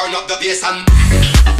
Turn up the bass and